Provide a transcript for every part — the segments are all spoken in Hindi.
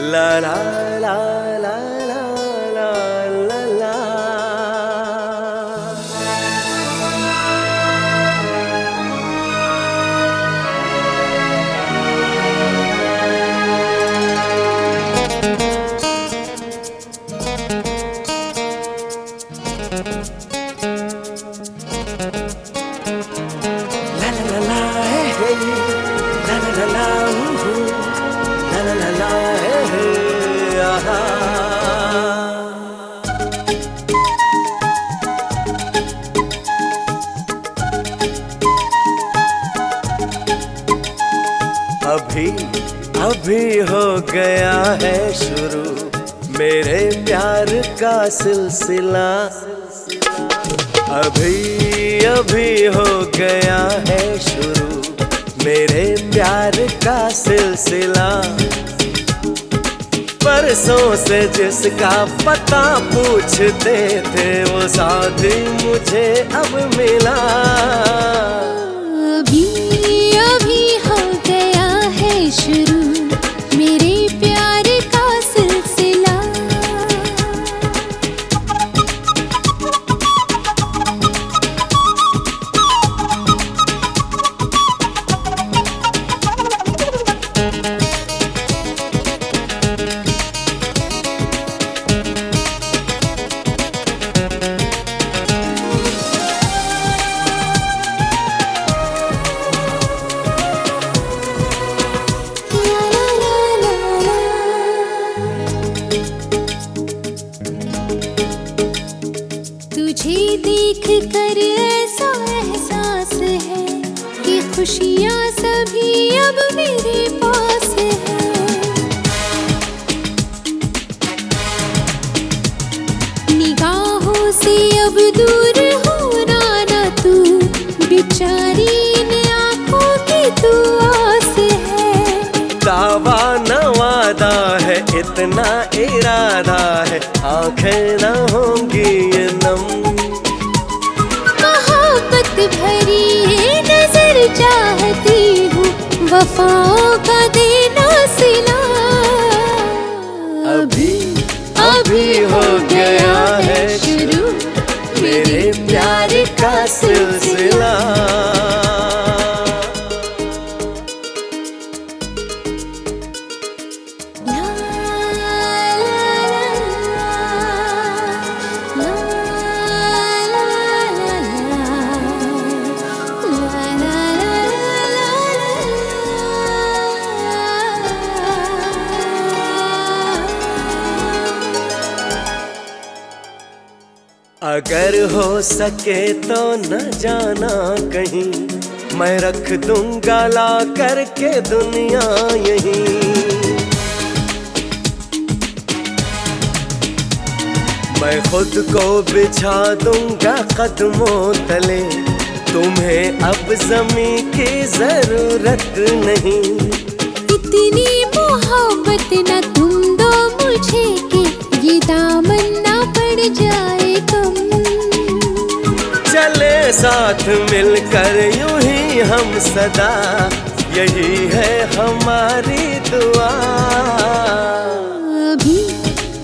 La la la la la la la la. La la la la, hey, hey. la la la la. अभी अभी हो गया है शुरू। मेरे प्यार का सिलसिला। अभी अभी हो गया है शुरू। मेरे प्यार का सिलसिला। परसों से जिसका पता पूछते थे, वो साथी मुझे अब मिला। अभी अभी 是 देख कर ऐसा एहसास है कि खुशियाँ सभी अब मेरे पास है। निगाहों से अब दूर होना ना तू, बिचारी इन आँखों की तू है। दावा न है, इतना इरादा है, आँखें न होंगी ये नम भरी नज़र चाहती हूँ। वफाओं अगर हो सके तो न जाना कहीं। मैं रख दूँगा ला करके दुनिया यहीं। मैं खुद को बिछा दूँगा कदमों तले। तुम्हें अब जमी की ज़रूरत नहीं। इतनी मोहब्बत न तुम साथ मिलकर यूँ ही हम सदा यही है हमारी दुआ। अभी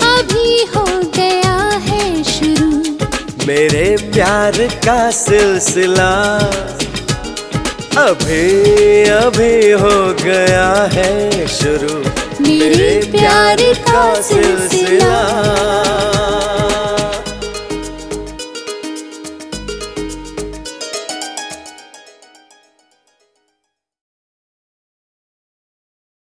अभी हो गया है शुरू। मेरे प्यार का सिलसिला अभी अभी हो गया है शुरू। मेरे प्यार का सिलसिला।